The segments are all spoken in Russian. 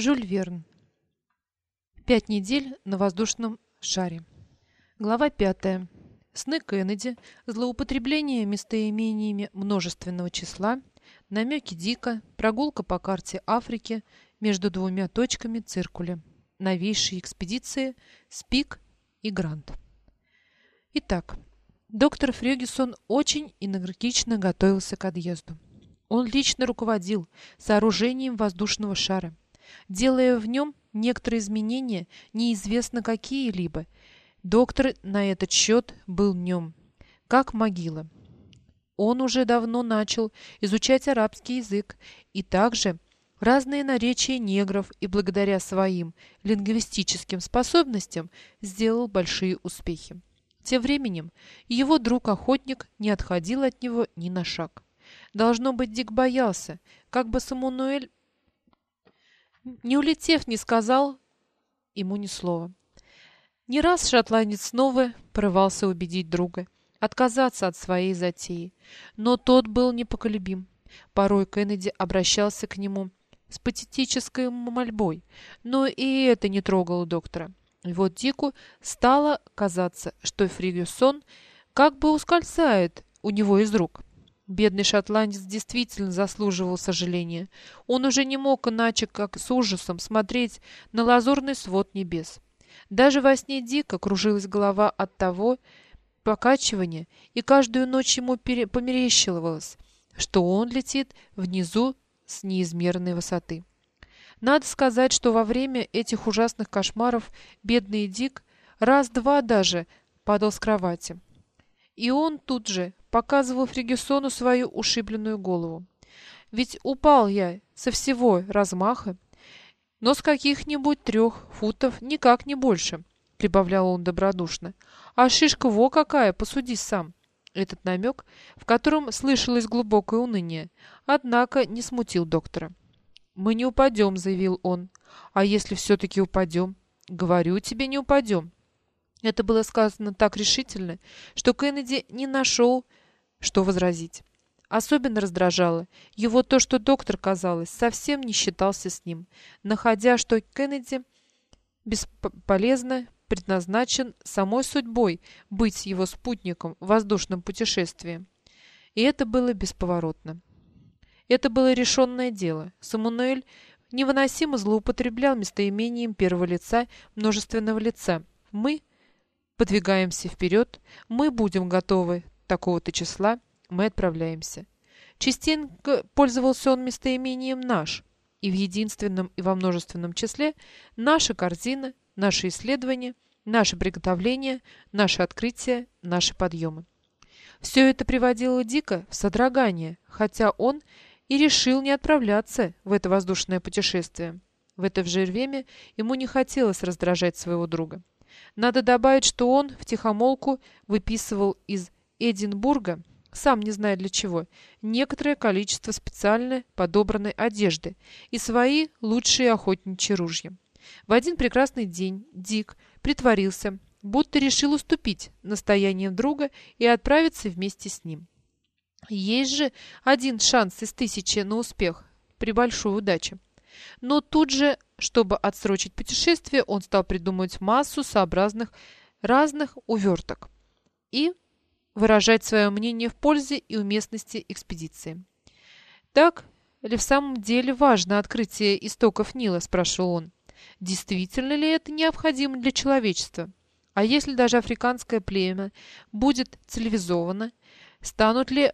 Жюль Верн. Пять недель на воздушном шаре. Глава пятая. Сны Кеннеди, злоупотребление местоимениями множественного числа, намеки Дика, прогулка по карте Африки между двумя точками циркуля, новейшие экспедиции, Спик и Грант. Итак, доктор Фрегюсон очень энергично готовился к отъезду. Он лично руководил сооружением воздушного шара – делая в нем некоторые изменения, неизвестно какие-либо. Доктор на этот счет был нем, как могила. Он уже давно начал изучать арабский язык и также разные наречия негров и благодаря своим лингвистическим способностям сделал большие успехи. Тем временем его друг-охотник не отходил от него ни на шаг. Должно быть, Дик боялся, как бы Самуэль не улетев, не сказал ему ни слова. Не раз шотландец снова порывался убедить друга отказаться от своей затеи, но тот был непоколебим. Порой Кеннеди обращался к нему с патетической мольбой, но и это не трогало доктора. И вот Дику стало казаться, что Фригюсон как бы ускользает у него из рук. Бедный шотландец действительно заслуживал сожаления. Он уже не мог иначе, как с ужасом, смотреть на лазурный свод небес. Даже во сне дико кружилась голова от того покачивания, и каждую ночь ему померещилось, что он летит внизу с неизмерной высоты. Надо сказать, что во время этих ужасных кошмаров бедный Дик раз-два даже падал с кровати. И он тут же показывал Фригюсону свою ушибленную голову. Ведь упал я со всего размаха, но с каких-нибудь трех футов никак не больше, прибавлял он добродушно. А шишка во какая, посуди сам. Этот намек, в котором слышалось глубокое уныние, однако не смутил доктора. «Мы не упадем», — заявил он. «А если все-таки упадем?» «Говорю тебе, не упадем». Это было сказано так решительно, что Кеннеди не нашел, что возразить. Особенно раздражало его то, что доктор, казалось, совсем не считался с ним, находя, что Кеннеди бесполезно предназначен самой судьбой быть его спутником в воздушном путешествии. И это было бесповоротно. Это было решенное дело. Самуэль невыносимо злоупотреблял местоимением первого лица множественного лица. Мы подвигаемся вперед, мы будем готовы такого-то числа мы отправляемся. Частенько пользовался он местоимением «наш», и в единственном и во множественном числе наша корзина, наши исследования, наше приготовление, наши открытия, наши подъемы. Все это приводило Дика в содрогание, хотя он и решил не отправляться в это воздушное путешествие. В это же время ему не хотелось раздражать своего друга. Надо добавить, что он втихомолку выписывал из Эдинбурга, сам не зная для чего, некоторое количество специально подобранной одежды и свои лучшие охотничьи ружья. В один прекрасный день Дик притворился, будто решил уступить настояниям друга и отправиться вместе с ним. Есть же один шанс из тысячи на успех при большой удаче. Но тут же, чтобы отсрочить путешествие, он стал придумывать массу сообразных разных уверток. И выражать свое мнение в пользе и уместности экспедиции. «Так ли в самом деле важно открытие истоков Нила?» – спрашивал он. «Действительно ли это необходимо для человечества? А если даже африканское племя будет цивилизовано, станут ли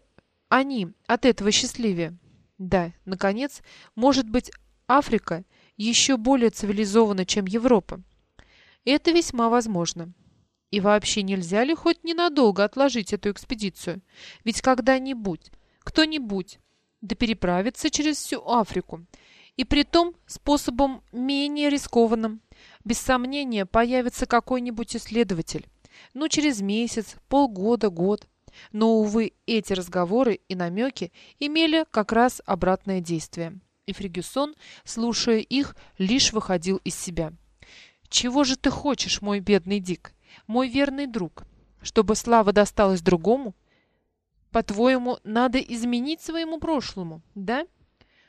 они от этого счастливее? Да, наконец, может быть, Африка еще более цивилизована, чем Европа. Это весьма возможно. И вообще нельзя ли хоть ненадолго отложить эту экспедицию? Ведь когда-нибудь, кто-нибудь, да переправится через всю Африку. И при том способом менее рискованным. Без сомнения, появится какой-нибудь исследователь. Ну, через месяц, полгода, год. Но, увы, эти разговоры и намеки имели как раз обратное действие. И Фригюсон, слушая их, лишь выходил из себя. «Чего же ты хочешь, мой бедный Дик? Мой верный друг, чтобы слава досталась другому? По-твоему, надо изменить своему прошлому, да?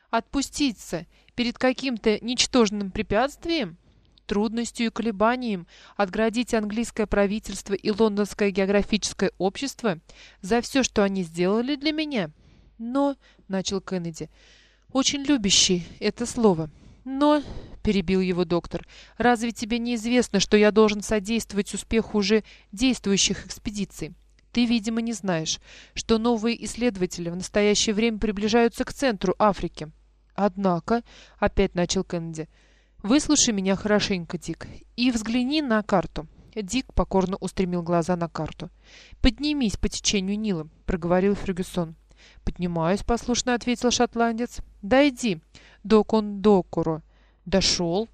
Отпуститься, перед каким-то ничтожным препятствием, трудностью и колебанием отградить английское правительство и лондонское географическое общество за все, что они сделали для меня? Но, — начал Кеннеди, — очень любящий это слово. Но, — перебил его доктор, — разве тебе не известно, что я должен содействовать успеху уже действующих экспедиций? Ты, видимо, не знаешь, что новые исследователи в настоящее время приближаются к центру Африки. Однако, — опять начал Кеннеди, — «Выслушай меня хорошенько, Дик, и взгляни на карту». Дик покорно устремил глаза на карту. «Поднимись по течению Нила», — проговорил Фергюсон. «Поднимаюсь», — послушно ответил шотландец. «Дойди до Кондокуро». «Дошел».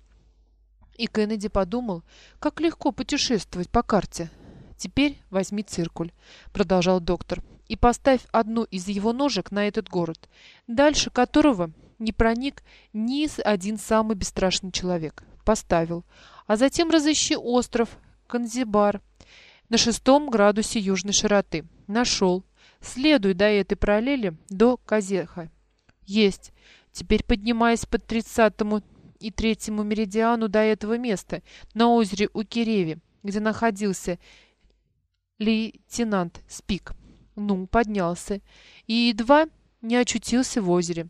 И Кеннеди подумал, как легко путешествовать по карте. «Теперь возьми циркуль», — продолжал доктор, «и поставь одну из его ножек на этот город, дальше которого не проник ни один самый бесстрашный человек. Поставил. А затем разыщи остров Канзибар на шестом градусе южной широты. Нашел. Следуй до этой параллели до Казеха. Есть. Теперь поднимаясь под тридцатому и третьему меридиану до этого места, на озере Укиреви, где находился лейтенант Спик. Ну, поднялся. И едва не очутился в озере.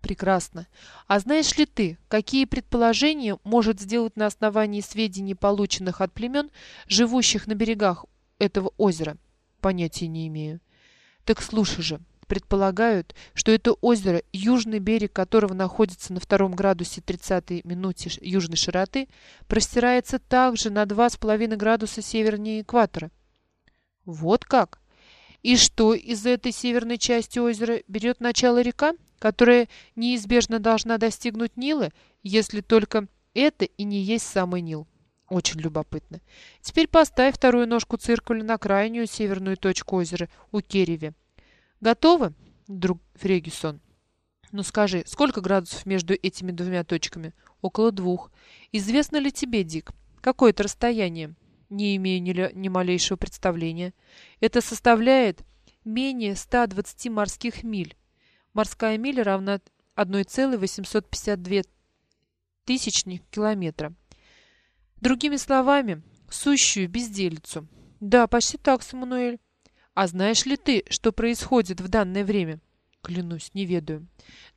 Прекрасно. А знаешь ли ты, какие предположения может сделать на основании сведений, полученных от племен, живущих на берегах этого озера? Понятия не имею. Так слушай же. Предполагают, что это озеро, южный берег которого находится на втором градусе 30 минуте южной широты, простирается также на 2,5 градуса севернее экватора. Вот как? И что из этой северной части озера берет начало река? которая неизбежно должна достигнуть Нила, если только это и не есть самый Нил. Очень любопытно. Теперь поставь вторую ножку циркуля на крайнюю северную точку озера у Кереви. Готово, друг Фрегюсон? Ну скажи, сколько градусов между этими двумя точками? Около двух. Известно ли тебе, Дик, какое это расстояние? Не имею ни, ни малейшего представления. Это составляет менее 120 морских миль. Морская миля равна 1,852 тысячных километра. Другими словами, сущую безделицу. Да, почти так, Самуэль. А знаешь ли ты, что происходит в данное время? Клянусь, не ведаю.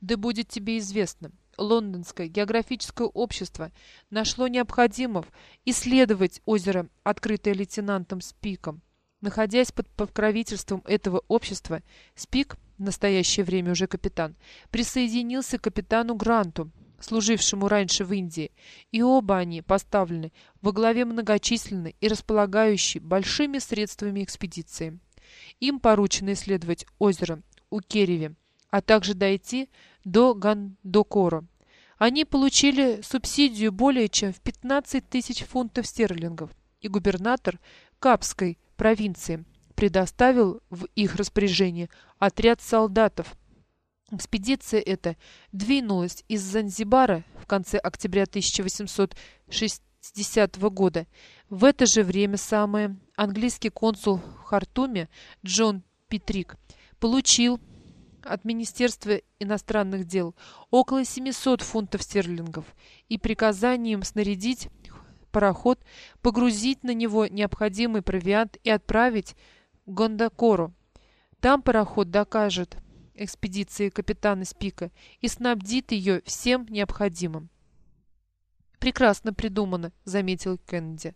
Да будет тебе известно. Лондонское географическое общество нашло необходимым исследовать озеро, открытое лейтенантом Спиком. Находясь под покровительством этого общества, Спик в настоящее время уже капитан, присоединился к капитану Гранту, служившему раньше в Индии, и оба они поставлены во главе многочисленной и располагающей большими средствами экспедиции. Им поручено исследовать озеро у Кереви, а также дойти до Гандокоро. Они получили субсидию более чем в 15 тысяч фунтов стерлингов, и губернатор Капской провинции – предоставил в их распоряжение отряд солдатов. Экспедиция эта двинулась из Занзибара в конце октября 1860 года. В это же время самое английский консул в Хартуме Джон Питрик получил от Министерства иностранных дел около 700 фунтов стерлингов и приказанием снарядить пароход, погрузить на него необходимый провиант и отправить Гондокору. Там пароход докажет экспедиции капитана Спика и снабдит ее всем необходимым. «Прекрасно придумано», — заметил Кеннеди.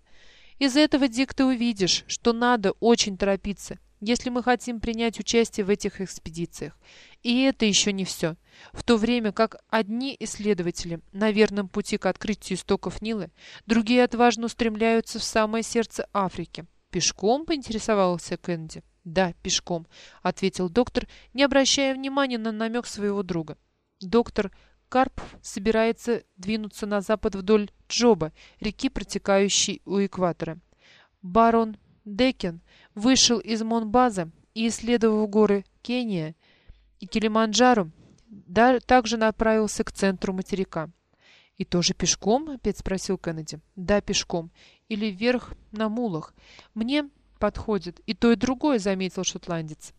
«Из этого, Дик, ты увидишь, что надо очень торопиться, если мы хотим принять участие в этих экспедициях. И это еще не все. В то время как одни исследователи на верном пути к открытию истоков Нила, другие отважно устремляются в самое сердце Африки. «Пешком?» — поинтересовался Кэнди. «Да, пешком», — ответил доктор, не обращая внимания на намек своего друга. Доктор Карп собирается двинуться на запад вдоль Джоба, реки, протекающей у экватора. Барон Декен вышел из Монбаза и, исследовав горы Кения и Килиманджаро, да, также направился к центру материка. «И тоже пешком?» — опять спросил Кеннеди. «Да, пешком или вверх на мулах. Мне подходит и то, и другое, заметил шотландец.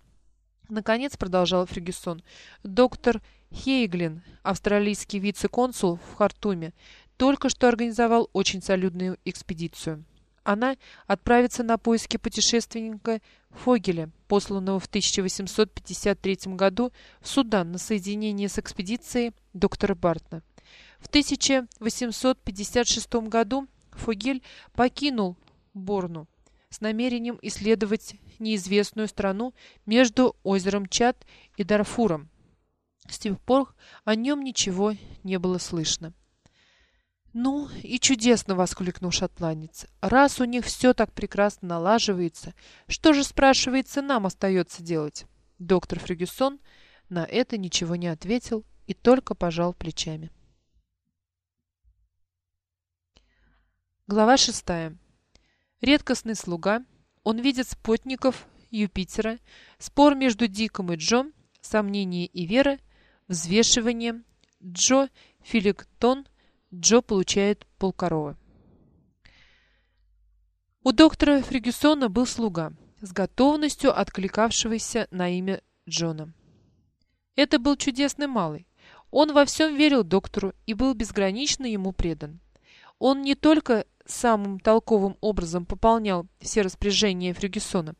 Наконец, продолжал Фергюсон, доктор Хейглин, австралийский вице-консул в Хартуме, только что организовал очень солидную экспедицию. Она отправится на поиски путешественника Фогеля, посланного в 1853 году в Судан на соединение с экспедицией доктора Бартна. В 1856 году Фогель покинул Борну с намерением исследовать неизвестную страну между озером Чад и Дарфуром. С тех пор о нем ничего не было слышно. «Ну и чудесно!» — воскликнул шотландец. «Раз у них все так прекрасно налаживается, что же, спрашивается, нам остается делать?» Доктор Фригюсон на это ничего не ответил и только пожал плечами. Глава шестая. Редкостный слуга. Он видит спутников Юпитера, спор между Диком и Джо, сомнение и вера, взвешивание. Джо Филиктон. Джо получает полкоровы. У доктора Фригюсона был слуга, с готовностью откликавшийся на имя Джона. Это был чудесный малый. Он во всем верил доктору и был безгранично ему предан. Он не только самым толковым образом пополнял все распоряжения Фрюгесона,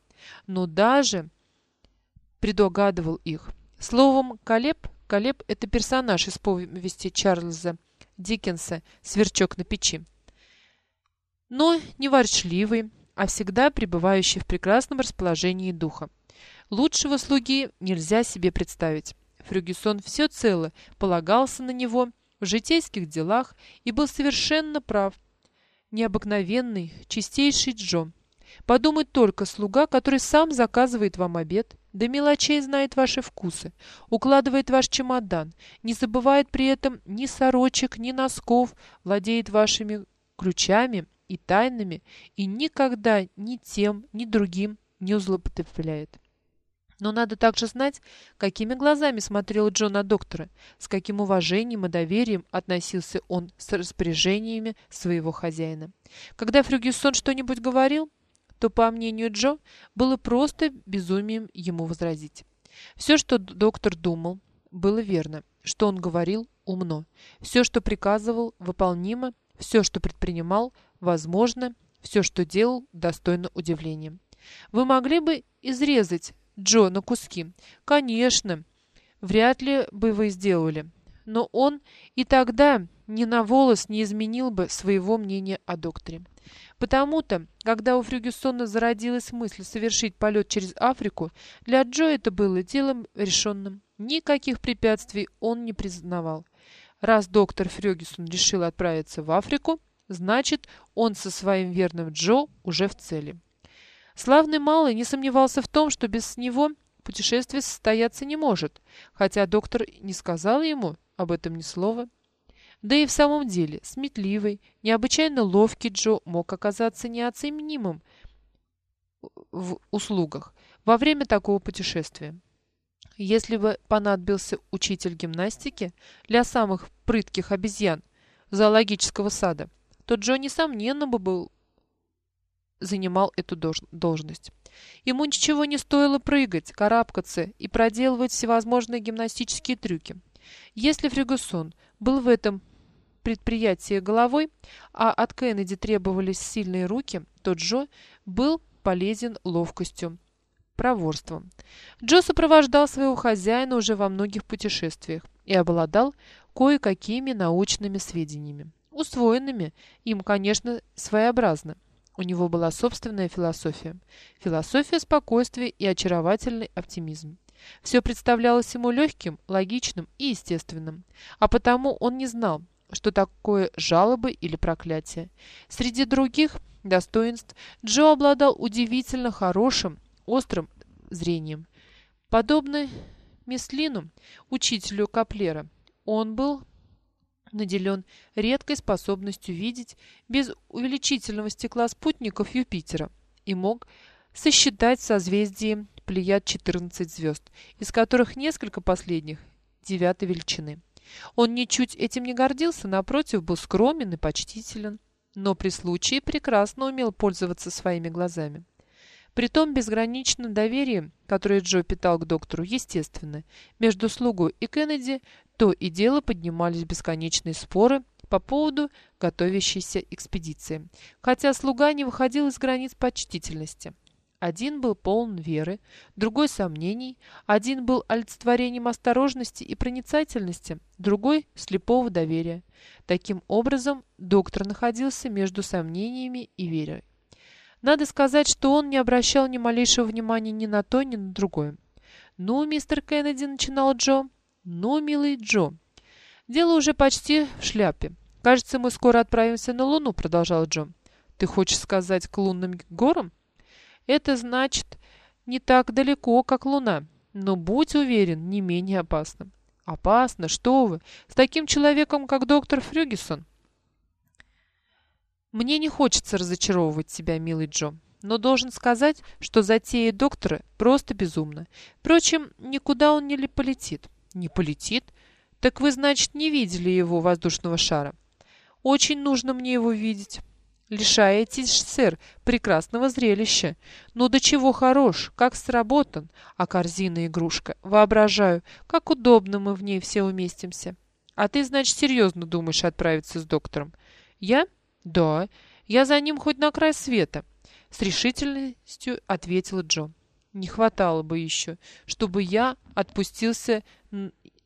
но даже предугадывал их. Словом, Калеб, Калеб – это персонаж из повести Чарльза Диккенса «Сверчок на печи». Но не ворчливый, а всегда пребывающий в прекрасном расположении духа. Лучшего слуги нельзя себе представить. Фрюгесон все цело полагался на него в житейских делах и был совершенно прав – необыкновенный, чистейший Джо. Подумать только, слуга, который сам заказывает вам обед, до мелочей знает ваши вкусы, укладывает ваш чемодан, не забывает при этом ни сорочек, ни носков, владеет вашими ключами и тайнами и никогда ни тем, ни другим не злоупотребляет. Но надо также знать, какими глазами смотрел Джон на доктора, с каким уважением и доверием относился он с распоряжениями своего хозяина. Когда Фрюгюсон что-нибудь говорил, то, по мнению Джо, было просто безумием ему возразить. Все, что доктор думал, было верно, что он говорил умно, все, что приказывал, выполнимо, все, что предпринимал, возможно, все, что делал, достойно удивления. Вы могли бы изрезать Джо на куски. Конечно, вряд ли бы вы сделали. Но он и тогда ни на волос не изменил бы своего мнения о докторе. Потому-то, когда у Фрюгюсона зародилась мысль совершить полет через Африку, для Джо это было делом решенным. Никаких препятствий он не признавал. Раз доктор Фрюгюсон решил отправиться в Африку, значит, он со своим верным Джо уже в цели. Славный малый не сомневался в том, что без него путешествие состояться не может, хотя доктор не сказал ему об этом ни слова. Да и в самом деле, сметливый, необычайно ловкий Джо мог оказаться неоценимым в услугах во время такого путешествия. Если бы понадобился учитель гимнастики для самых прытких обезьян зоологического сада, то Джо, несомненно, бы был занимал эту должность. Ему ничего не стоило прыгать, карабкаться и проделывать всевозможные гимнастические трюки. Если Фригусон был в этом предприятии головой, а от Кеннеди требовались сильные руки, то Джо был полезен ловкостью, проворством. Джо сопровождал своего хозяина уже во многих путешествиях и обладал кое-какими научными сведениями, усвоенными им, конечно, своеобразно – у него была собственная философия. Философия спокойствия и очаровательный оптимизм. Все представлялось ему легким, логичным и естественным. А потому он не знал, что такое жалобы или проклятие. Среди других достоинств Джо обладал удивительно хорошим, острым зрением. Подобно Меслину, учителю Каплера, он был наделен редкой способностью видеть без увеличительного стекла спутников Юпитера и мог сосчитать созвездие Плеяд 14 звезд, из которых несколько последних девятой величины. Он ничуть этим не гордился, напротив, был скромен и почтителен, но при случае прекрасно умел пользоваться своими глазами. При том безграничном доверии, которое Джо питал к доктору, естественно, между слугой и Кеннеди то и дело поднимались бесконечные споры по поводу готовящейся экспедиции, хотя слуга не выходил из границ почтительности. Один был полон веры, другой — сомнений, один был олицетворением осторожности и проницательности, другой — слепого доверия. Таким образом, доктор находился между сомнениями и верой. Надо сказать, что он не обращал ни малейшего внимания ни на то, ни на другое. «Ну, мистер Кеннеди», — начинал Джо, — «ну, милый Джо». «Дело уже почти в шляпе. Кажется, мы скоро отправимся на Луну», — продолжал Джо. «Ты хочешь сказать к лунным горам?» Это значит не так далеко, как Луна, но будь уверен, не менее опасно. Опасно? Что вы? С таким человеком, как доктор Фрюгисон? Мне не хочется разочаровывать тебя, милый Джо, но должен сказать, что затея доктора просто безумна. Впрочем, никуда он не полетит. Не полетит? Так вы, значит, не видели его воздушного шара? Очень нужно мне его видеть. Лишаетесь, сэр, прекрасного зрелища. Ну до чего хорош, как сработан. А корзина игрушка. Воображаю, как удобно мы в ней все уместимся. А ты, значит, серьезно думаешь отправиться с доктором? Я? Да. Я за ним хоть на край света. С решительностью ответила Джо. Не хватало бы еще, чтобы я отпустился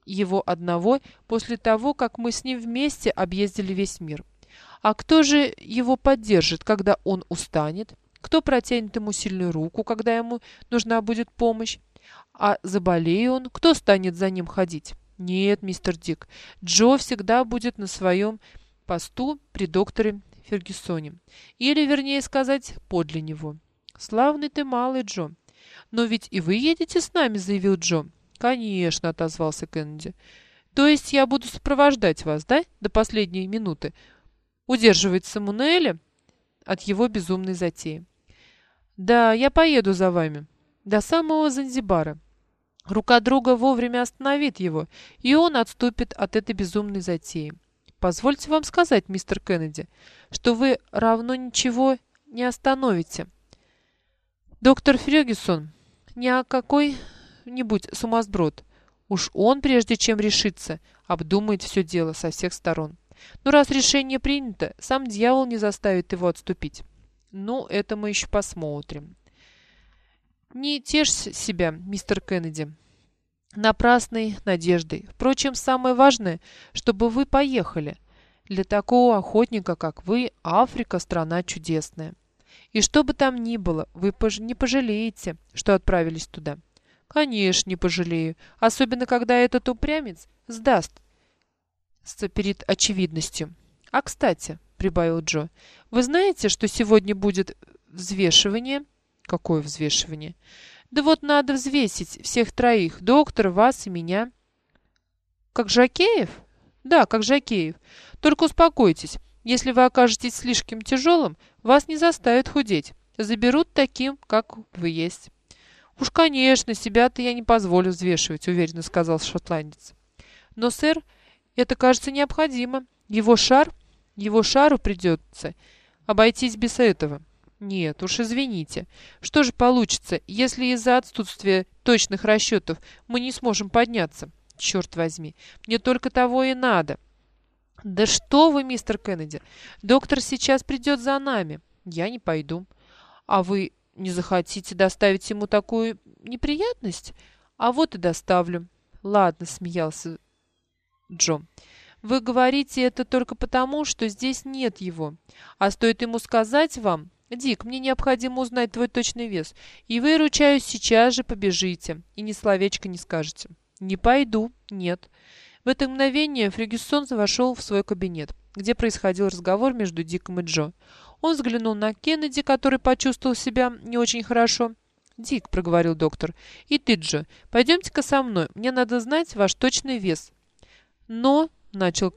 его одного после того, как мы с ним вместе объездили весь мир. А кто же его поддержит, когда он устанет? Кто протянет ему сильную руку, когда ему нужна будет помощь? А заболеет он, кто станет за ним ходить? Нет, мистер Дик, Джо всегда будет на своем посту при докторе Фергюсоне. Или, вернее сказать, подле него. Славный ты малый, Джо. Но ведь и вы едете с нами, заявил Джо. Конечно, отозвался Кеннеди. То есть я буду сопровождать вас, да, до последней минуты? Удерживает Самунеля от его безумной затеи. «Да, я поеду за вами. До самого Занзибара. Рука друга вовремя остановит его, и он отступит от этой безумной затеи. Позвольте вам сказать, мистер Кеннеди, что вы равно ничего не остановите. Доктор Фрегюсон не о какой-нибудь сумасброд. Уж он, прежде чем решиться, обдумает все дело со всех сторон. Но раз решение принято, сам дьявол не заставит его отступить. Ну, это мы еще посмотрим. Не тешься себя, мистер Кеннеди, напрасной надеждой. Впрочем, самое важное, чтобы вы поехали. Для такого охотника, как вы, Африка – страна чудесная. И что бы там ни было, вы пож не пожалеете, что отправились туда. Конечно, не пожалею, особенно когда этот упрямец сдаст перед очевидностью. «А, кстати», — прибавил Джо, — «вы знаете, что сегодня будет взвешивание?» «Какое взвешивание?» «Да вот надо взвесить всех троих, доктор, вас и меня». «Как Жакеев?» «Да, как Жакеев. Только успокойтесь, если вы окажетесь слишком тяжелым, вас не заставят худеть. Заберут таким, как вы есть». «Уж, конечно, себя-то я не позволю взвешивать», — уверенно сказал шотландец. «Но, сэр, это, кажется, необходимо. Его шар... Его шару придется обойтись без этого. Нет, уж извините. Что же получится, если из-за отсутствия точных расчетов мы не сможем подняться? Черт возьми, мне только того и надо. Да что вы, мистер Кеннеди, доктор сейчас придет за нами. Я не пойду. А вы не захотите доставить ему такую неприятность? А вот и доставлю. Ладно, смеялся Джо. «Вы говорите это только потому, что здесь нет его. А стоит ему сказать вам, «Дик, мне необходимо узнать твой точный вес», и вы, ручаюсь, сейчас же побежите и ни словечко не скажете. «Не пойду, нет». В это мгновение Фригюссон вошел в свой кабинет, где происходил разговор между Диком и Джо. Он взглянул на Кеннеди, который почувствовал себя не очень хорошо. «Дик», — проговорил доктор, — «и ты, Джо, пойдемте-ка со мной, мне надо знать ваш точный вес». «Но», — начал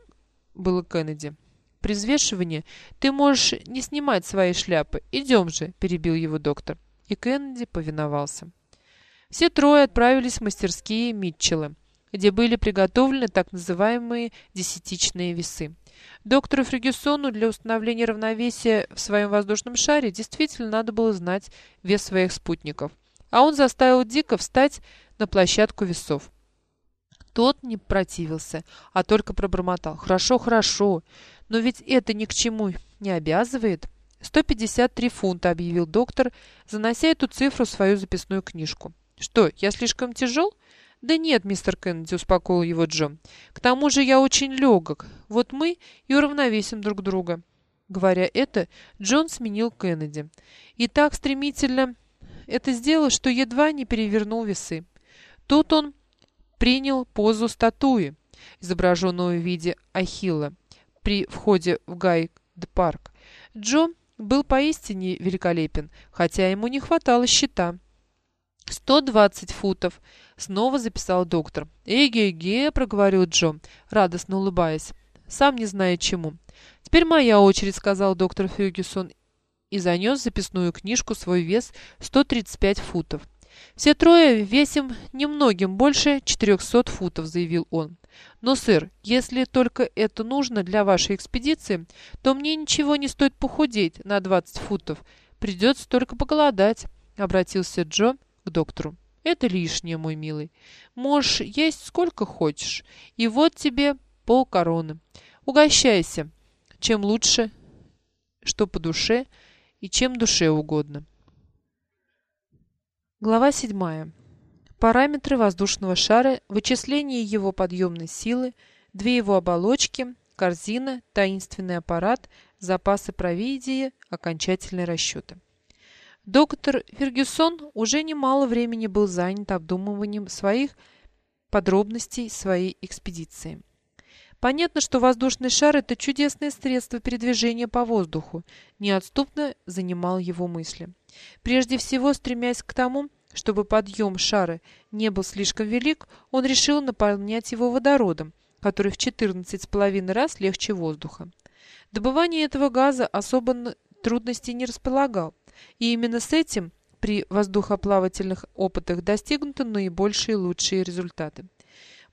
было Кеннеди, — «при взвешивании ты можешь не снимать свои шляпы. Идем же», — перебил его доктор. И Кеннеди повиновался. Все трое отправились в мастерские Митчелла, где были приготовлены так называемые десятичные весы. Доктору Фергюсону для установления равновесия в своем воздушном шаре действительно надо было знать вес своих спутников, а он заставил Дика встать на площадку весов. Тот не противился, а только пробормотал. «Хорошо, хорошо, но ведь это ни к чему не обязывает». «153 фунта», — объявил доктор, занося эту цифру в свою записную книжку. «Что, я слишком тяжел?» «Да нет, мистер Кеннеди», — успокоил его Джо. «К тому же я очень легок. Вот мы и уравновесим друг друга». Говоря это, Джон сменил Кеннеди. И так стремительно это сделал, что едва не перевернул весы. Тут он принял позу статуи, изображенную в виде Ахилла, при входе в Гайд-парк. Джо был поистине великолепен, хотя ему не хватало щита. «Сто двадцать футов», — снова записал доктор. «Эге-ге», — проговорил Джо, радостно улыбаясь, сам не зная чему. «Теперь моя очередь», — сказал доктор Фергюсон и занес записную книжку свой вес 135 футов. «Все трое весим немногим больше 400 футов», — заявил он. «Но, сэр, если только это нужно для вашей экспедиции, то мне ничего не стоит похудеть на 20 футов. Придется только поголодать», — обратился Джо к доктору. «Это лишнее, мой милый. Можешь есть сколько хочешь. И вот тебе полкороны. Угощайся. Чем лучше, что по душе, и чем душе угодно». Глава 7. Параметры воздушного шара, вычисление его подъемной силы, две его оболочки, корзина, таинственный аппарат, запасы провидия, окончательные расчеты. Доктор Фергюсон уже немало времени был занят обдумыванием своих подробностей своей экспедиции. Понятно, что воздушный шар – это чудесное средство передвижения по воздуху, неотступно занимал его мысли. Прежде всего, стремясь к тому, чтобы подъем шара не был слишком велик, он решил наполнять его водородом, который в 14,5 раз легче воздуха. Добывание этого газа особо трудностей не располагал, и именно с этим при воздухоплавательных опытах достигнуты наибольшие и лучшие результаты.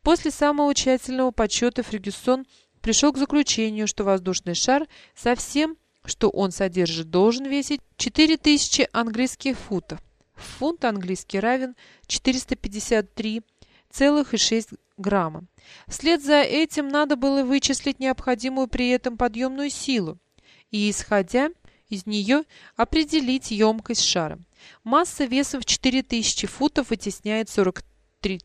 После самого тщательного подсчета Фергюсон пришел к заключению, что воздушный шар со всем, что он содержит, должен весить 4000 английских футов. Фунт английский равен 453,6 грамма. Вслед за этим надо было вычислить необходимую при этом подъемную силу и, исходя из нее, определить емкость шара. Масса весом в 4000 футов вытесняет 43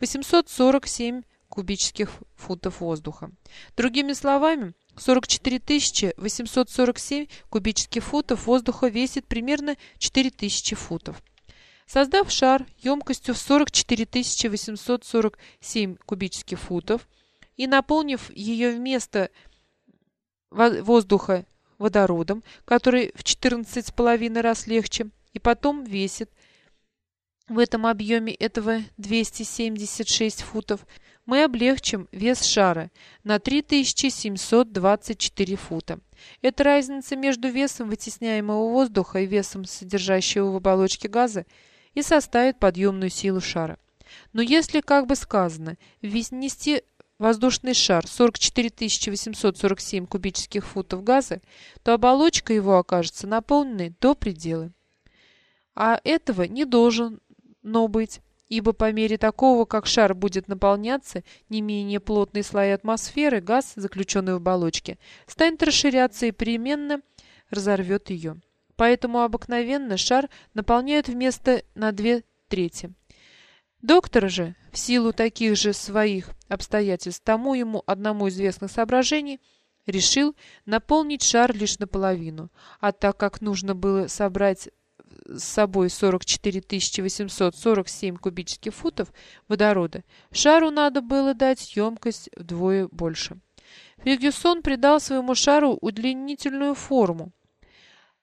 847 кубических футов воздуха. Другими словами, 44 847 кубических футов воздуха весит примерно 4000 футов. Создав шар емкостью в 44 847 кубических футов и наполнив ее вместо воздуха водородом, который в 14,5 раз легче, и потом весит в этом объеме этого 276 футов, мы облегчим вес шара на 3724 фута. Эта разница между весом вытесняемого воздуха и весом содержащего в оболочке газа и составит подъемную силу шара. Но если, как бы сказано, внести воздушный шар 44 847 кубических футов газа, то оболочка его окажется наполненной до предела. А этого не должно быть ибо по мере такого, как шар будет наполняться, не менее плотные слои атмосферы, газ, заключенный в оболочке, станет расширяться и переменно разорвет ее. Поэтому обыкновенно шар наполняют вместо на две трети. Доктор же, в силу таких же своих обстоятельств, тому ему одному известных соображений, решил наполнить шар лишь наполовину, а так как нужно было собрать с собой 44 847 кубических футов водорода, шару надо было дать емкость вдвое больше. Фергюсон придал своему шару удлинительную форму,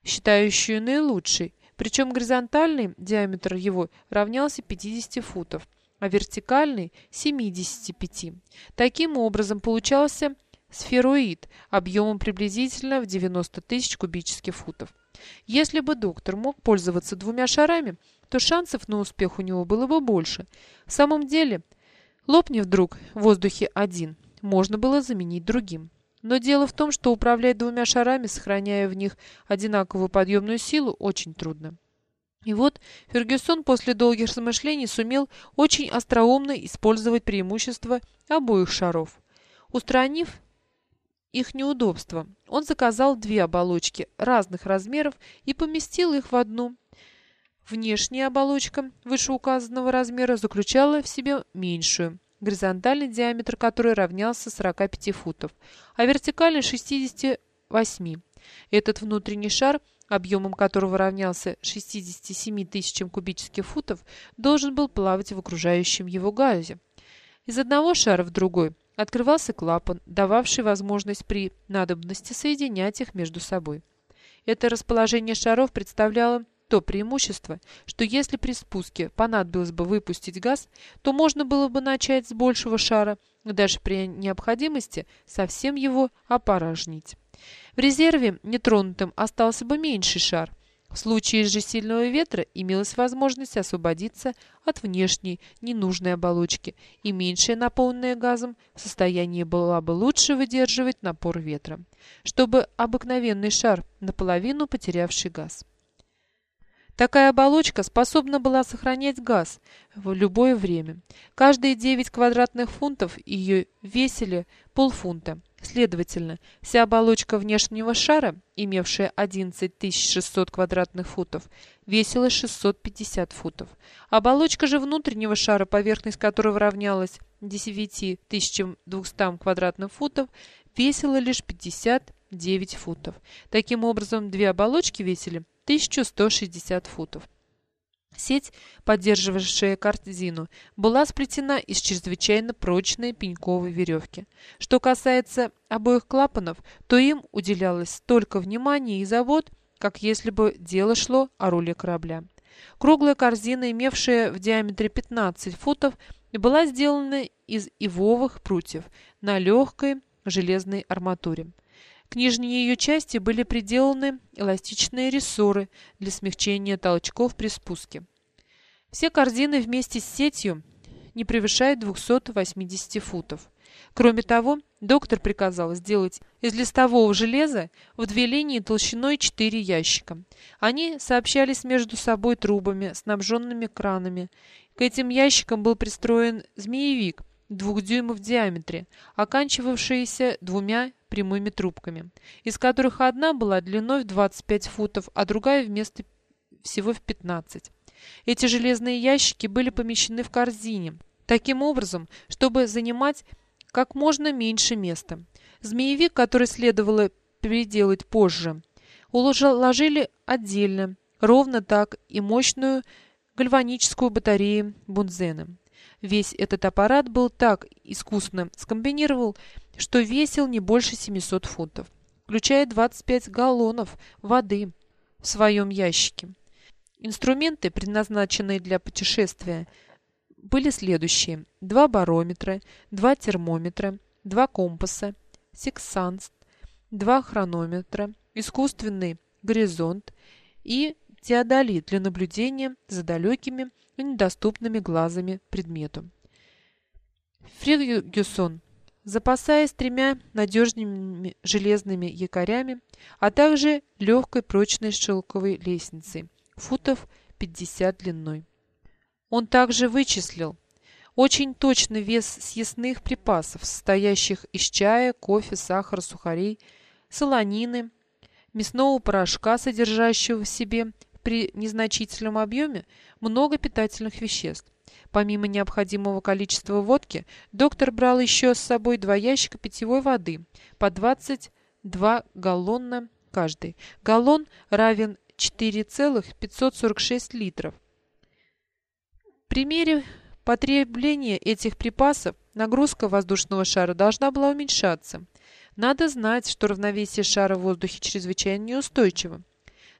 считающую наилучшей, причем горизонтальный диаметр его равнялся 50 футов, а вертикальный – 75. Таким образом, получался сфероид объемом приблизительно в 90 тысяч кубических футов. Если бы доктор мог пользоваться двумя шарами, то шансов на успех у него было бы больше. В самом деле, лопни вдруг в воздухе один, можно было заменить другим. Но дело в том, что управлять двумя шарами, сохраняя в них одинаковую подъемную силу, очень трудно. И вот Фергюсон после долгих размышлений сумел очень остроумно использовать преимущества обоих шаров. Устранив их неудобства, он заказал две оболочки разных размеров и поместил их в одну. Внешняя оболочка вышеуказанного размера заключала в себе меньшую, горизонтальный диаметр которой равнялся 45 футов, а вертикальный 68. Этот внутренний шар – объемом которого равнялся 67 тысячам кубических футов, должен был плавать в окружающем его газе. Из одного шара в другой открывался клапан, дававший возможность при надобности соединять их между собой. Это расположение шаров представляло то преимущество, что если при спуске понадобилось бы выпустить газ, то можно было бы начать с большего шара, даже при необходимости совсем его опорожнить. В резерве нетронутым остался бы меньший шар. В случае же сильного ветра имелась возможность освободиться от внешней ненужной оболочки, и меньшая, наполненная газом, в состоянии была бы лучше выдерживать напор ветра, чтобы обыкновенный шар, наполовину потерявший газ. Такая оболочка способна была сохранять газ в любое время. Каждые 9 квадратных фунтов ее весили полфунта. Следовательно, вся оболочка внешнего шара, имевшая 11 600 квадратных футов, весила 650 футов. Оболочка же внутреннего шара, поверхность которого равнялась 9 200 квадратных футов, весила лишь 59 футов. Таким образом, две оболочки весили 1160 футов. Сеть, поддерживавшая корзину, была сплетена из чрезвычайно прочной пеньковой веревки. Что касается обоих клапанов, то им уделялось столько внимания и забот, как если бы дело шло о руле корабля. Круглая корзина, имевшая в диаметре 15 футов, была сделана из ивовых прутьев на легкой железной арматуре. К нижней ее части были приделаны эластичные рессоры для смягчения толчков при спуске. Все корзины вместе с сетью не превышают 280 футов. Кроме того, доктор приказал сделать из листового железа в две линии толщиной 4 ящика. Они сообщались между собой трубами, снабженными кранами. К этим ящикам был пристроен змеевик двух дюймов в диаметре, оканчивавшийся двумя прямыми трубками, из которых одна была длиной в 25 футов, а другая вместо всего в 15. Эти железные ящики были помещены в корзине, таким образом, чтобы занимать как можно меньше места. Змеевик, который следовало переделать позже, уложили отдельно, ровно так и мощную гальваническую батарею Бунзена. Весь этот аппарат был так искусно скомбинирован, что весил не больше 700 фунтов, включая 25 галлонов воды в своем ящике. Инструменты, предназначенные для путешествия, были следующие. Два барометра, два термометра, два компаса, секстант, два хронометра, искусственный горизонт и теодолит для наблюдения за далекими и недоступными глазами предмету. Фригюсон запасаясь тремя надежными железными якорями, а также легкой прочной шелковой лестницей, футов 50 длиной. Он также вычислил очень точный вес съестных припасов, состоящих из чая, кофе, сахара, сухарей, солонины, мясного порошка, содержащего в себе при незначительном объеме много питательных веществ, Помимо необходимого количества водки, доктор брал еще с собой два ящика питьевой воды, по 22 галлона каждый. Галлон равен 4,546 литров. При мере потребления этих припасов нагрузка воздушного шара должна была уменьшаться. Надо знать, что равновесие шара в воздухе чрезвычайно неустойчиво.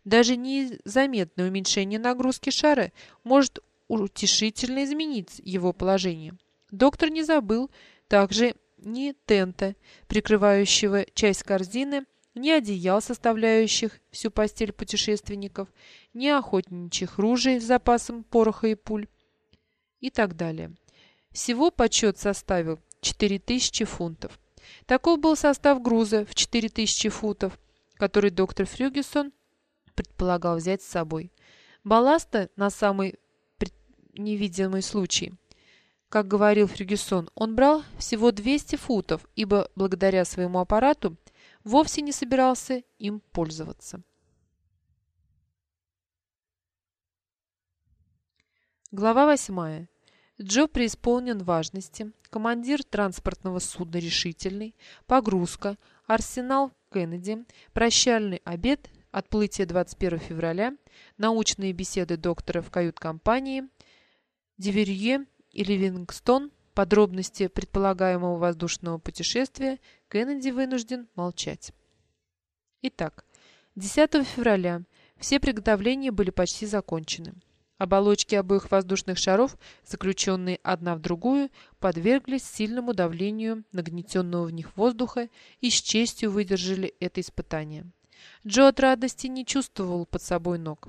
Даже незаметное уменьшение нагрузки шара может утешительно изменить его положение. Доктор не забыл также ни тента, прикрывающего часть корзины, ни одеял, составляющих всю постель путешественников, ни охотничьих ружей с запасом пороха и пуль и так далее. Всего подсчет составил 4000 фунтов. Таков был состав груза в 4000 футов, который доктор Фрюгесон предполагал взять с собой. Балласта на самый невидимый случай. Как говорил Фрюгесон, он брал всего 200 футов, ибо благодаря своему аппарату вовсе не собирался им пользоваться. Глава 8. Джо преисполнен важности. Командир транспортного судна решительный. Погрузка. Арсенал Кеннеди. Прощальный обед. Отплытие 21 февраля. Научные беседы доктора в кают-компании. Диверье и Ливингстон. Подробности предполагаемого воздушного путешествия. Кеннеди вынужден молчать. Итак, 10 февраля все приготовления были почти закончены. Оболочки обоих воздушных шаров, заключенные одна в другую, подверглись сильному давлению нагнетенного в них воздуха и с честью выдержали это испытание. Джо от радости не чувствовал под собой ног.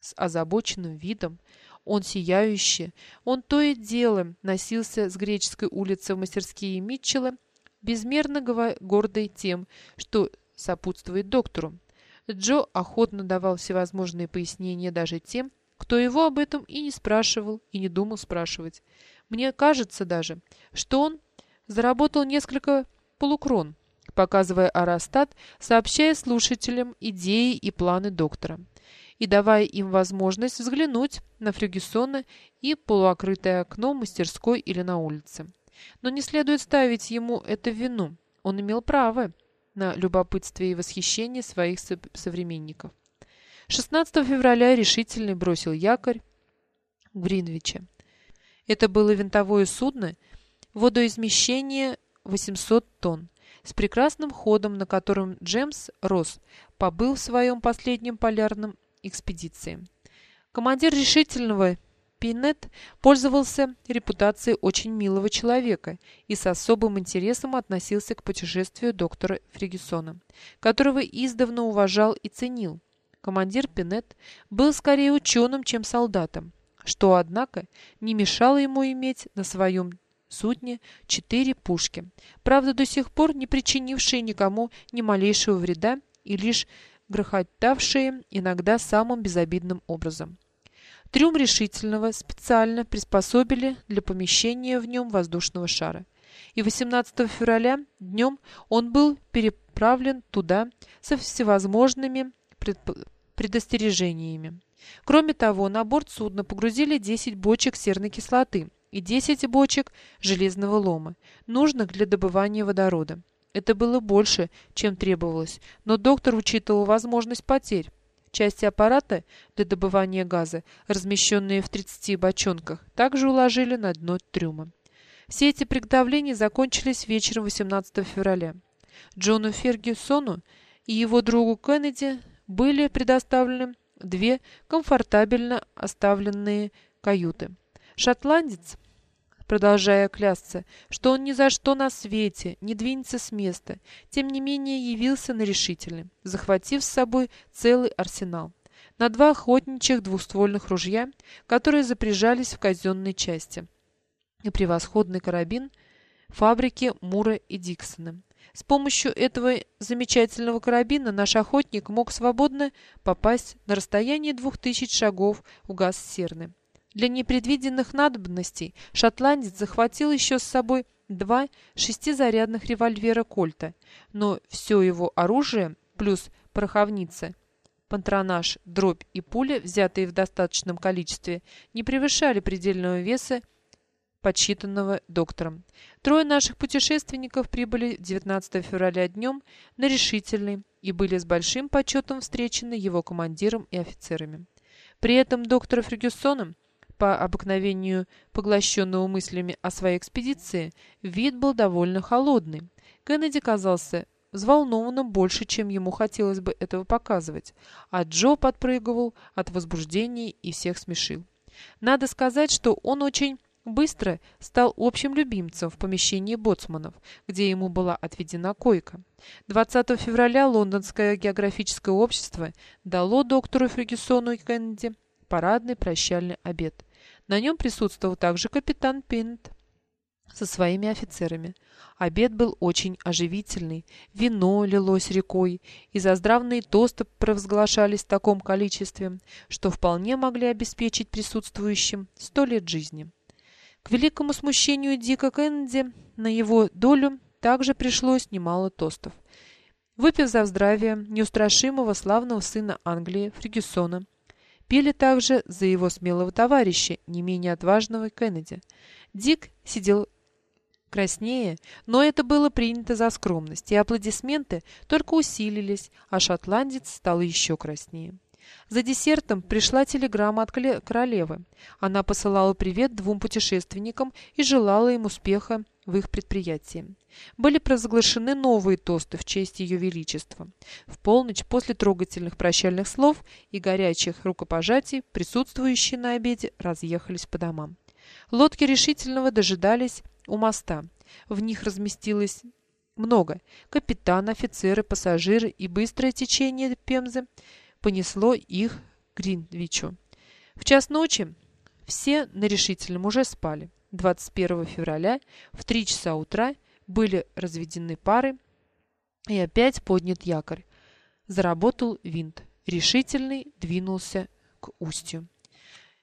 С озабоченным видом, он сияющий, он то и дело носился с греческой улицы в мастерские Митчелла, безмерно гордый тем, что сопутствует доктору. Джо охотно давал всевозможные пояснения даже тем, кто его об этом и не спрашивал, и не думал спрашивать. Мне кажется даже, что он заработал несколько полукрон, показывая Арастат, сообщая слушателям идеи и планы доктора, и давая им возможность взглянуть на Фрюгесона и полуокрытое окно мастерской или на улице. Но не следует ставить ему это в вину. Он имел право на любопытствие и восхищение своих современников. 16 февраля решительный бросил якорь в Гринвиче. Это было винтовое судно, водоизмещение 800 тонн, с прекрасным ходом, на котором Джеймс Росс побыл в своем последнем полярном экспедиции. Командир решительного Пинет пользовался репутацией очень милого человека и с особым интересом относился к путешествию доктора Фригисона, которого издавна уважал и ценил, командир Пинет был скорее ученым, чем солдатом, что, однако, не мешало ему иметь на своем судне четыре пушки, правда, до сих пор не причинившие никому ни малейшего вреда и лишь грохотавшие иногда самым безобидным образом. Трюм решительного специально приспособили для помещения в нем воздушного шара. И 18 февраля днем он был переправлен туда со всевозможными предостережениями. Кроме того, на борт судна погрузили 10 бочек серной кислоты и 10 бочек железного лома, нужных для добывания водорода. Это было больше, чем требовалось, но доктор учитывал возможность потерь. Части аппарата для добывания газа, размещенные в 30 бочонках, также уложили на дно трюма. Все эти приготовления закончились вечером 18 февраля. Джону Фергюсону и его другу Кеннеди были предоставлены две комфортабельно оставленные каюты. Шотландец, продолжая клясться, что он ни за что на свете не двинется с места, тем не менее явился на решительный, захватив с собой целый арсенал. На два охотничьих двуствольных ружья, которые запряжались в казенной части, и превосходный карабин фабрики Мура и Диксона. С помощью этого замечательного карабина наш охотник мог свободно попасть на расстояние двух тысяч шагов у газ Серны. Для непредвиденных надобностей шотландец захватил еще с собой два шестизарядных револьвера Кольта, но все его оружие плюс пороховница, патронаж, дробь и пуля, взятые в достаточном количестве, не превышали предельного веса подсчитанного доктором. Трое наших путешественников прибыли 19 февраля днем на решительный и были с большим почетом встречены его командиром и офицерами. При этом доктора Фергюсона, по обыкновению поглощенного мыслями о своей экспедиции, вид был довольно холодный. Кеннеди казался взволнованным больше, чем ему хотелось бы этого показывать, а Джо подпрыгивал от возбуждения и всех смешил. Надо сказать, что он очень быстро стал общим любимцем в помещении боцманов, где ему была отведена койка. 20 февраля Лондонское географическое общество дало доктору Фергюсону и Кеннеди парадный прощальный обед. На нем присутствовал также капитан Пинт со своими офицерами. Обед был очень оживительный, вино лилось рекой, и заздравные тосты провозглашались в таком количестве, что вполне могли обеспечить присутствующим сто лет жизни. К великому смущению Дика Кеннеди на его долю также пришлось немало тостов. Выпив за здравие неустрашимого славного сына Англии Фригюсона, пели также за его смелого товарища, не менее отважного Кеннеди. Дик сидел краснее, но это было принято за скромность, и аплодисменты только усилились, а шотландец стал еще краснее. За десертом пришла телеграмма от королевы. Она посылала привет двум путешественникам и желала им успеха в их предприятии. Были провозглашены новые тосты в честь Ее Величества. В полночь после трогательных прощальных слов и горячих рукопожатий присутствующие на обеде разъехались по домам. Лодки решительного дожидались у моста. В них разместилось много. Капитан, офицеры, пассажиры и быстрое течение Пемзы – понесло их к Гринвичу. В час ночи все на решительном уже спали. 21 февраля в 3 часа утра были разведены пары и опять поднят якорь. Заработал винт. Решительный двинулся к устью.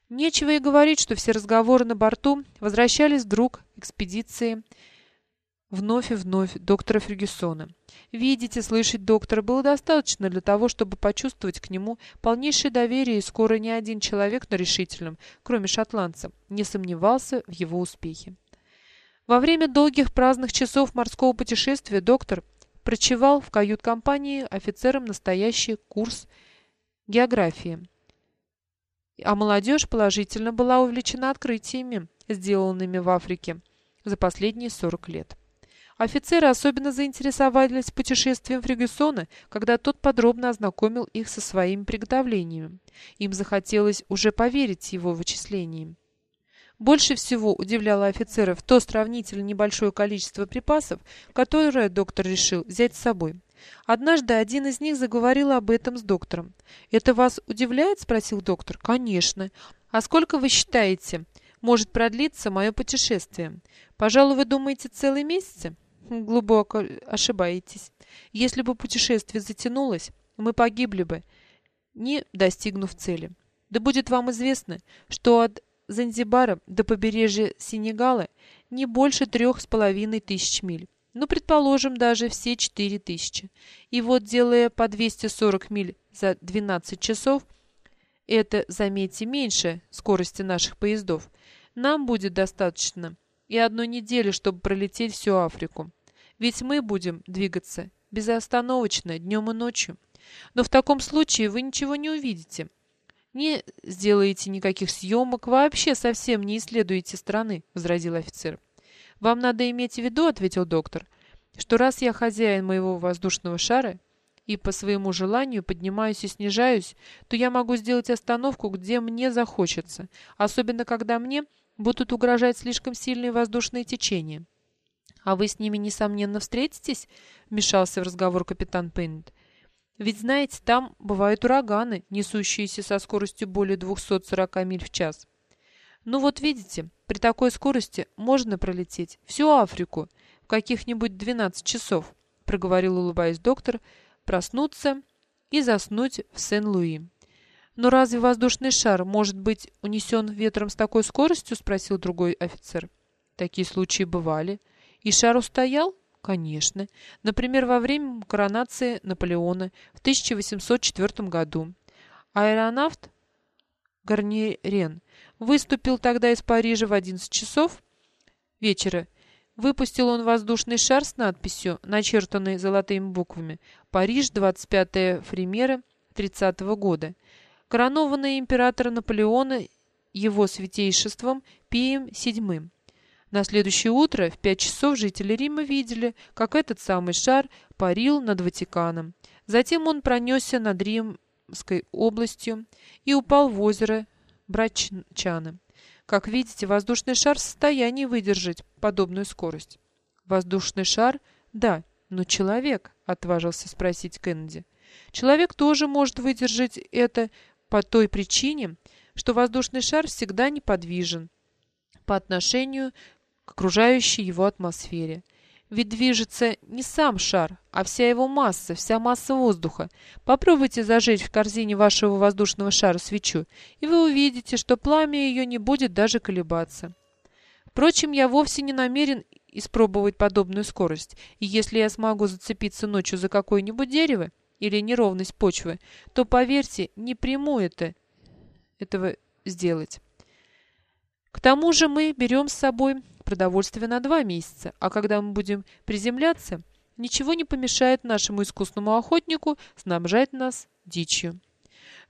Нечего и говорить, что все разговоры на борту возвращались вдруг экспедиции вновь и вновь доктора Фергюсона. Видеть и слышать доктора было достаточно для того, чтобы почувствовать к нему полнейшее доверие, и скоро ни один человек на решительном, кроме шотландца, не сомневался в его успехе. Во время долгих праздных часов морского путешествия доктор прочевал в кают-компании офицерам настоящий курс географии. А молодежь положительно была увлечена открытиями, сделанными в Африке за последние 40 лет. Офицеры особенно заинтересовались путешествием Фригюсона, когда тот подробно ознакомил их со своими приготовлениями. Им захотелось уже поверить его вычислениям. Больше всего удивляло офицеров то сравнительно небольшое количество припасов, которое доктор решил взять с собой. Однажды один из них заговорил об этом с доктором. «Это вас удивляет?» – спросил доктор. «Конечно. А сколько вы считаете, может продлиться мое путешествие? Пожалуй, вы думаете, целый месяц?» Глубоко ошибаетесь. Если бы путешествие затянулось, мы погибли бы, не достигнув цели. Да будет вам известно, что от Занзибара до побережья Сенегала не больше трех с половиной тысяч миль. Ну, предположим, даже все четыре тысячи. И вот, делая по 240 миль за 12 часов, это, заметьте, меньше скорости наших поездов, нам будет достаточно и одной недели, чтобы пролететь всю Африку. Ведь мы будем двигаться безостановочно днем и ночью. Но в таком случае вы ничего не увидите. Не сделаете никаких съемок, вообще совсем не исследуете страны, возразил офицер. Вам надо иметь в виду, ответил доктор, что раз я хозяин моего воздушного шара и по своему желанию поднимаюсь и снижаюсь, то я могу сделать остановку, где мне захочется, особенно когда мне будут угрожать слишком сильные воздушные течения. «А вы с ними, несомненно, встретитесь?» — вмешался в разговор капитан Пеннет. «Ведь, знаете, там бывают ураганы, несущиеся со скоростью более 240 миль в час. Ну вот видите, при такой скорости можно пролететь всю Африку в каких-нибудь 12 часов», — проговорил, улыбаясь доктор, проснуться и заснуть в Сен-Луи. «Но разве воздушный шар может быть унесен ветром с такой скоростью?» — спросил другой офицер. «Такие случаи бывали». И шар устоял? Конечно. Например, во время коронации Наполеона в 1804 году. Аэронавт Гарнирен выступил тогда из Парижа в 11 часов вечера. Выпустил он воздушный шар с надписью, начертанной золотыми буквами «Париж, 25 фримера 30 -го года». Коронованный император Наполеона его святейшеством Пием VII. На следующее утро в пять часов жители Рима видели, как этот самый шар парил над Ватиканом. Затем он пронесся над Римской областью и упал в озеро Браччаны. Как видите, воздушный шар в состоянии выдержать подобную скорость. Воздушный шар? Да, но человек, отважился спросить Кеннеди. Человек тоже может выдержать это по той причине, что воздушный шар всегда неподвижен по отношению к окружающей его атмосфере. Ведь движется не сам шар, а вся его масса, вся масса воздуха. Попробуйте зажечь в корзине вашего воздушного шара свечу, и вы увидите, что пламя ее не будет даже колебаться. Впрочем, я вовсе не намерен испробовать подобную скорость, и если я смогу зацепиться ночью за какое-нибудь дерево или неровность почвы, то, поверьте, не приму это, этого сделать. К тому же мы берем с собой продовольствие на два месяца, а когда мы будем приземляться, ничего не помешает нашему искусному охотнику снабжать нас дичью.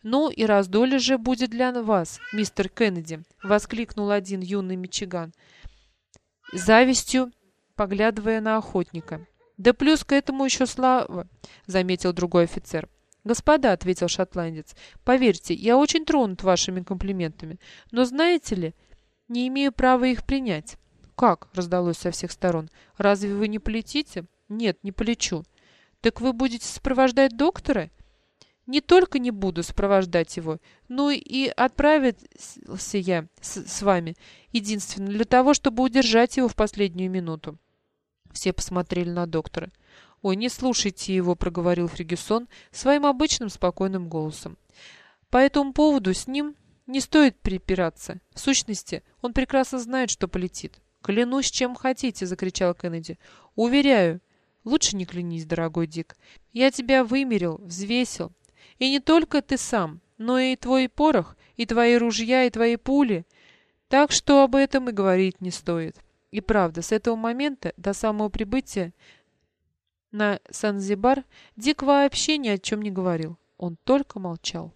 «Ну и раздолье же будет для вас, мистер Кеннеди!» — воскликнул один юный мичиган, завистью поглядывая на охотника. «Да плюс к этому еще слава!» — заметил другой офицер. «Господа», — ответил шотландец, — «поверьте, я очень тронут вашими комплиментами, но, знаете ли, не имею права их принять». «Как?» — раздалось со всех сторон. «Разве вы не полетите?» «Нет, не полечу». «Так вы будете сопровождать доктора?» «Не только не буду сопровождать его, но и отправился я с, с вами, единственно для того, чтобы удержать его в последнюю минуту». Все посмотрели на доктора. «Ой, не слушайте его», — проговорил Фригюсон своим обычным спокойным голосом. «По этому поводу с ним не стоит припираться. В сущности, он прекрасно знает, что полетит. «Клянусь, чем хотите!» — закричал Кеннеди. «Уверяю!» «Лучше не клянись, дорогой Дик. Я тебя вымерил, взвесил. И не только ты сам, но и твой порох, и твои ружья, и твои пули. Так что об этом и говорить не стоит. И правда, с этого момента до самого прибытия на Санзибар Дик вообще ни о чем не говорил. Он только молчал.